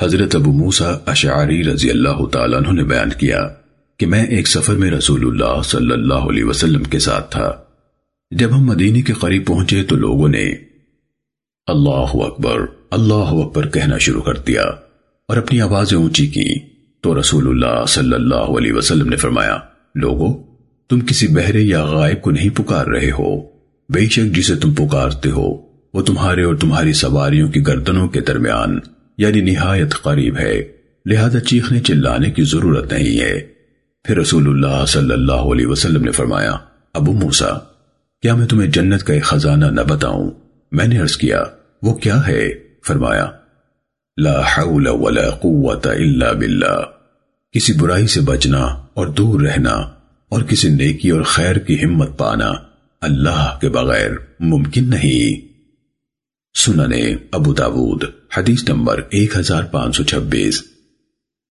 حضرت ابو موسیٰ اشعاری رضی اللہ تعالیٰ عنہ نے بیان کیا کہ میں ایک سفر میں رسول اللہ صلی اللہ علیہ وسلم کے ساتھ تھا۔ جب ہم مدینی کے قریب پہنچے تو لوگوں نے اللہ اکبر اللہ اکبر کہنا شروع کر دیا اور اپنی آوازیں اونچی کی۔ تو رسول اللہ صلی اللہ علیہ وسلم نے فرمایا، لوگوں، تم کسی بہرے یا غائب کو نہیں پکار رہے ہو۔ بے شک جسے تم پکارتے ہو، وہ تمہارے اور تمہاری سواریوں کی گردنوں کے درمیان یعنی نہایت قریب ہے، لہذا چیخنے چلانے کی ضرورت نہیں ہے۔ پھر رسول اللہ صلی اللہ علیہ وسلم نے فرمایا، ابو موسا کیا میں تمہیں جنت کا ایک خزانہ نہ بتاؤں؟ میں نے عرض کیا، وہ کیا ہے؟ فرمایا، لا حول ولا قوت الا باللہ۔ کسی برائی سے بچنا اور دور رہنا اور کسی نیکی اور خیر کی ہمت پانا اللہ کے بغیر ممکن نہیں۔ سننے ابو داود حدیث نمبر 1526